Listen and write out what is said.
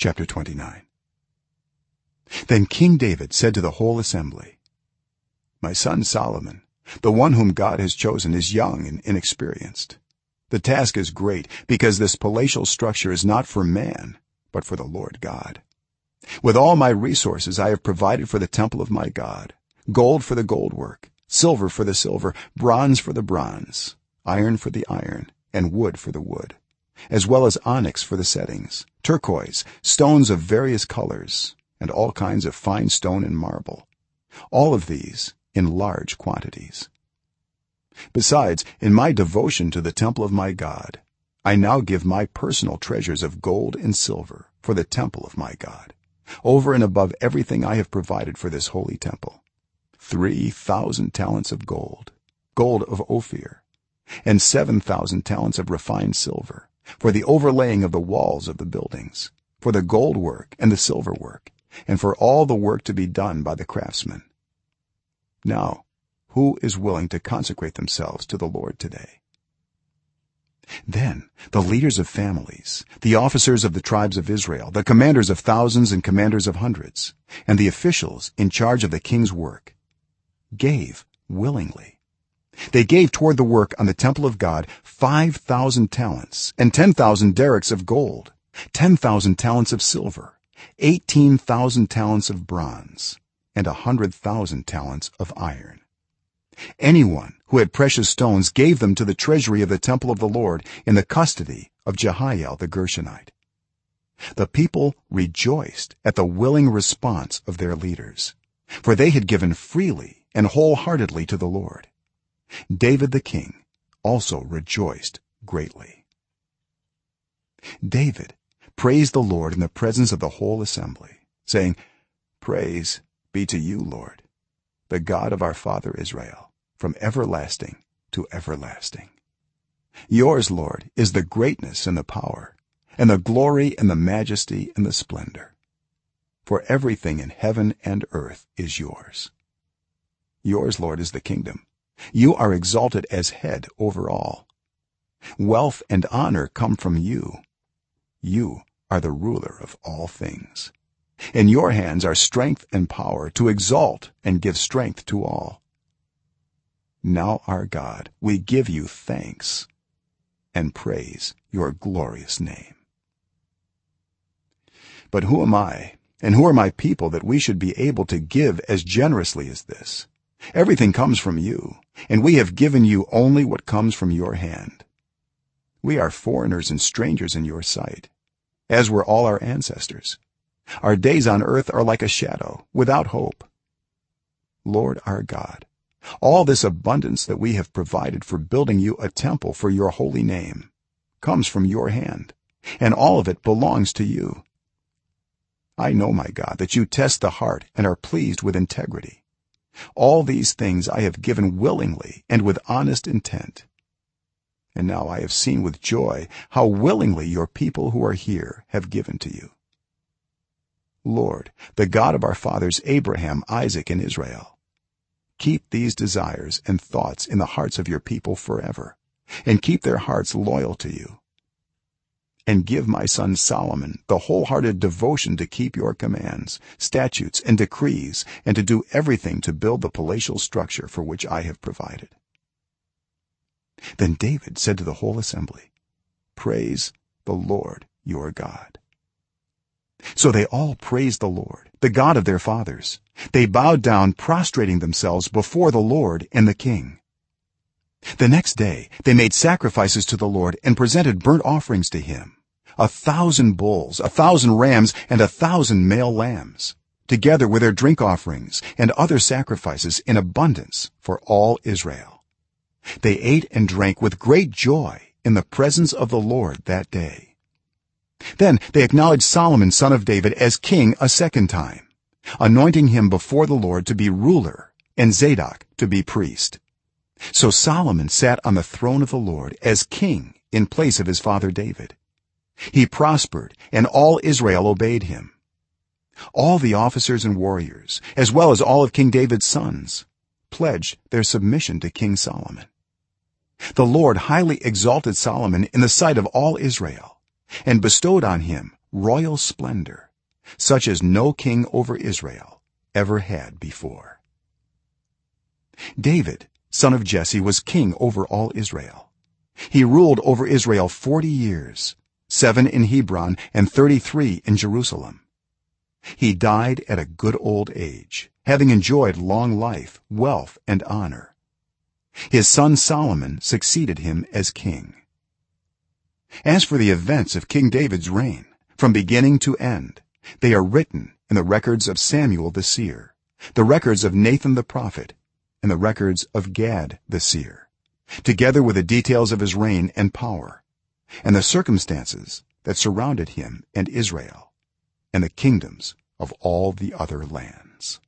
chapter 29 then king david said to the whole assembly my son solomon the one whom god has chosen is young and inexperienced. The task is great because this palatial structure is not for man but for the lord god. With all my resources i have provided for the temple of my god gold for the gold work silver for the silver bronze for the bronze iron for the iron and wood for the wood as well as onyx for the settings turquoise stones of various colors and all kinds of fine stone and marble. All of these in large quantities. Besides in my devotion to the temple of my god i now give my personal treasures of gold and silver for the temple of my god over and above everything i have provided for this holy temple. 3000 talents of gold gold of ophir and 7000 talents of refined silver for the overlaying of the walls of the buildings for the gold work and the silver work and for all the work to be done by the craftsmen. Now who is willing to consecrate themselves to the lord today? Then the leaders of families the officers of the tribes of israel the commanders of thousands and commanders of hundreds and the officials in charge of the king's work gave willingly they gave toward the work on the temple of god 5000 talents and 10000 darics of gold 10000 talents of silver 18000 talents of bronze and a 100000 talents of iron. Anyone who had precious stones gave them to the treasury of the temple of the lord in the custody of jehiel the gershonite. The people rejoiced at the willing response of their leaders for they had given freely and wholeheartedly to the lord david the king also rejoiced greatly. David praised the lord in the presence of the whole assembly saying praise be to you lord the god of our father israel from everlasting to everlasting. Yours lord is the greatness and the power and the glory and the majesty and the splendor. For everything in heaven and earth is yours. Yours lord is the kingdom you are exalted as head over all. Wealth and honor come from you. You are the ruler of all things. In your hands are strength and power to exalt and give strength to all. Now our god we give you thanks and praise your glorious name. But who am i and who are my people that we should be able to give as generously as this everything comes from you and we have given you only what comes from your hand. We are foreigners and strangers in your sight as were all our ancestors. Our days on earth are like a shadow without hope. Lord our god all this abundance that we have provided for building you a temple for your holy name comes from your hand and all of it belongs to you. I know my god that you test the heart and are pleased with integrity all these things i have given willingly and with honest intent. And now i have seen with joy how willingly your people who are here have given to you. Lord the god of our fathers abraham isaac and israel keep these desires and thoughts in the hearts of your people forever and keep their hearts loyal to you and give my son solomon the wholehearted devotion to keep your commands statutes and decrees and to do everything to build the palatial structure for which i have provided. Then david said to the whole assembly praise the lord your god. So they all praised the lord the god of their fathers. They bowed down prostrating themselves before the lord and the king. The next day they made sacrifices to the lord and presented burnt offerings to him a thousand bulls a thousand rams and a thousand male lambs together with their drink offerings and other sacrifices in abundance for all israel. They ate and drank with great joy in the presence of the lord that day. Then they acknowledged solomon son of david as king a second time anointing him before the lord to be ruler and zadok to be priest. So solomon sat on the throne of the lord as king in place of his father david he prospered and all israel obeyed him. All the officers and warriors as well as all of king david's sons pledged their submission to king solomon. The lord highly exalted solomon in the sight of all israel and bestowed on him royal splendor such as no king over israel ever had before. David son of jesse was king over all israel. He ruled over israel 40 years 7 in hebron and 33 in jerusalem. He died at a good old age having enjoyed long life wealth and honor. His son solomon succeeded him as king. As for the events of king david's reign from beginning to end they are written in the records of samuel the seer the records of nathan the prophet and the records of gad the seer together with the details of his reign and power and the circumstances that surrounded him and israel and the kingdoms of all the other lands